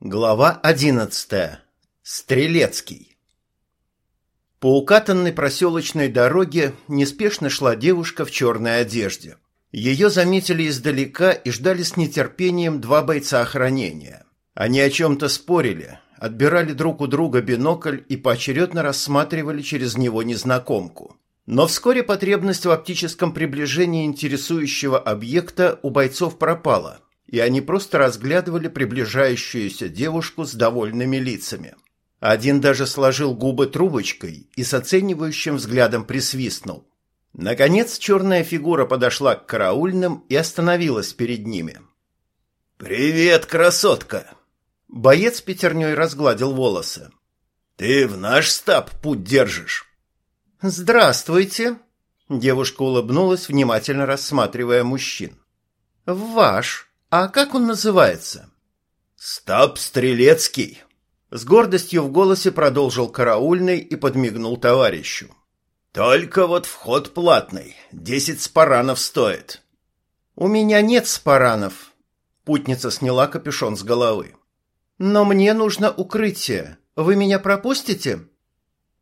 Глава одиннадцатая. Стрелецкий. По укатанной проселочной дороге неспешно шла девушка в черной одежде. Ее заметили издалека и ждали с нетерпением два бойца охранения. Они о чем-то спорили, отбирали друг у друга бинокль и поочередно рассматривали через него незнакомку. Но вскоре потребность в оптическом приближении интересующего объекта у бойцов пропала – и они просто разглядывали приближающуюся девушку с довольными лицами. Один даже сложил губы трубочкой и с оценивающим взглядом присвистнул. Наконец черная фигура подошла к караульным и остановилась перед ними. «Привет, красотка!» Боец пятерней разгладил волосы. «Ты в наш стаб путь держишь?» «Здравствуйте!» Девушка улыбнулась, внимательно рассматривая мужчин. «В ваш!» «А как он называется?» «Стаб Стрелецкий», — с гордостью в голосе продолжил караульный и подмигнул товарищу. «Только вот вход платный, десять спаранов стоит». «У меня нет спаранов», — путница сняла капюшон с головы. «Но мне нужно укрытие. Вы меня пропустите?»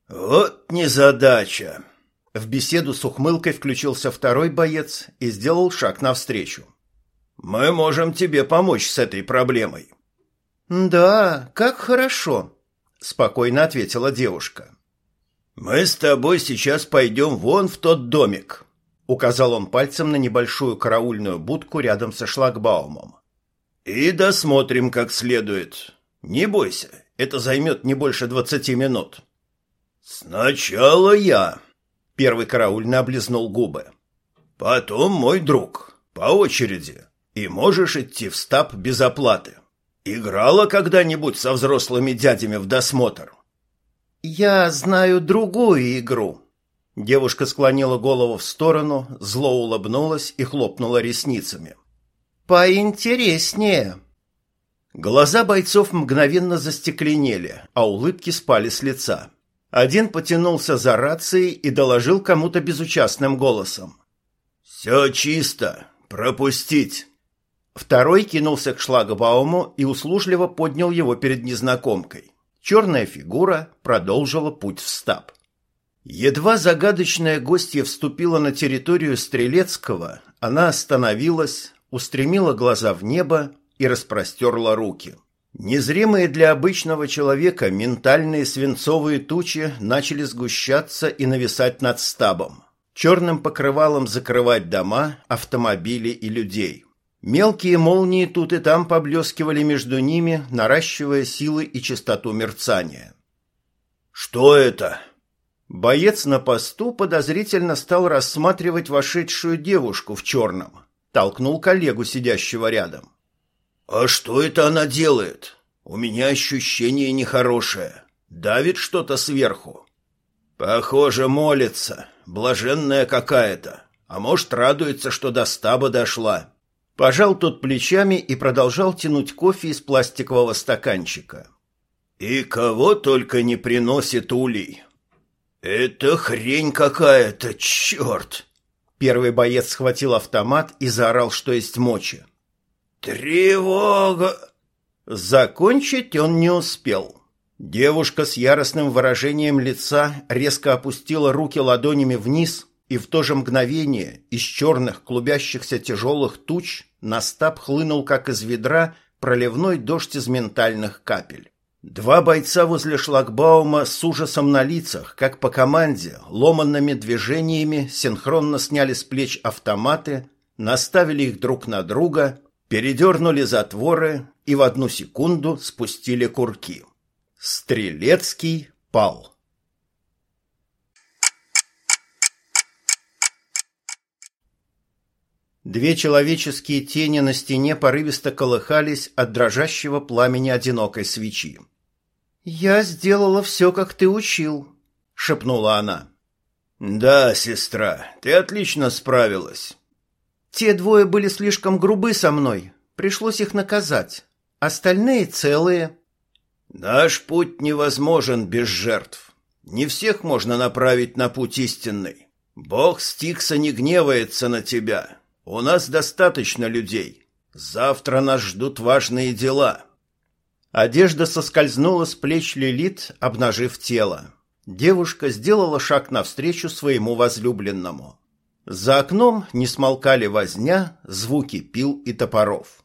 «Вот незадача!» В беседу с ухмылкой включился второй боец и сделал шаг навстречу. Мы можем тебе помочь с этой проблемой. Да, как хорошо, спокойно ответила девушка. Мы с тобой сейчас пойдем вон в тот домик, указал он пальцем на небольшую караульную будку рядом со шлагбаумом. И досмотрим как следует. Не бойся, это займет не больше двадцати минут. Сначала я. Первый караульный облизнул губы. Потом мой друг. По очереди и можешь идти в стаб без оплаты. Играла когда-нибудь со взрослыми дядями в досмотр? Я знаю другую игру. Девушка склонила голову в сторону, зло улыбнулась и хлопнула ресницами. Поинтереснее. Глаза бойцов мгновенно застекленели, а улыбки спали с лица. Один потянулся за рацией и доложил кому-то безучастным голосом. «Все чисто. Пропустить!» Второй кинулся к шлагбауму и услужливо поднял его перед незнакомкой. Черная фигура продолжила путь в стаб. Едва загадочная гостья вступила на территорию Стрелецкого, она остановилась, устремила глаза в небо и распростерла руки. Незримые для обычного человека ментальные свинцовые тучи начали сгущаться и нависать над стабом, черным покрывалом закрывать дома, автомобили и людей. Мелкие молнии тут и там поблескивали между ними, наращивая силы и частоту мерцания. «Что это?» Боец на посту подозрительно стал рассматривать вошедшую девушку в черном. Толкнул коллегу, сидящего рядом. «А что это она делает? У меня ощущение нехорошее. Давит что-то сверху. Похоже, молится. Блаженная какая-то. А может, радуется, что до стаба дошла». Пожал тот плечами и продолжал тянуть кофе из пластикового стаканчика. «И кого только не приносит улей!» «Это хрень какая-то, черт!» Первый боец схватил автомат и заорал, что есть мочи. «Тревога!» Закончить он не успел. Девушка с яростным выражением лица резко опустила руки ладонями вниз и в то же мгновение из черных клубящихся тяжелых туч на стаб хлынул, как из ведра, проливной дождь из ментальных капель. Два бойца возле шлагбаума с ужасом на лицах, как по команде, ломанными движениями синхронно сняли с плеч автоматы, наставили их друг на друга, передернули затворы и в одну секунду спустили курки. Стрелецкий пал. Две человеческие тени на стене порывисто колыхались от дрожащего пламени одинокой свечи. «Я сделала все, как ты учил», — шепнула она. «Да, сестра, ты отлично справилась». «Те двое были слишком грубы со мной. Пришлось их наказать. Остальные целые». «Наш путь невозможен без жертв. Не всех можно направить на путь истинный. Бог Стикса не гневается на тебя, у нас достаточно людей. Завтра нас ждут важные дела. Одежда соскользнула с плеч Лилит, обнажив тело. Девушка сделала шаг навстречу своему возлюбленному. За окном не смолкали возня, звуки пил и топоров.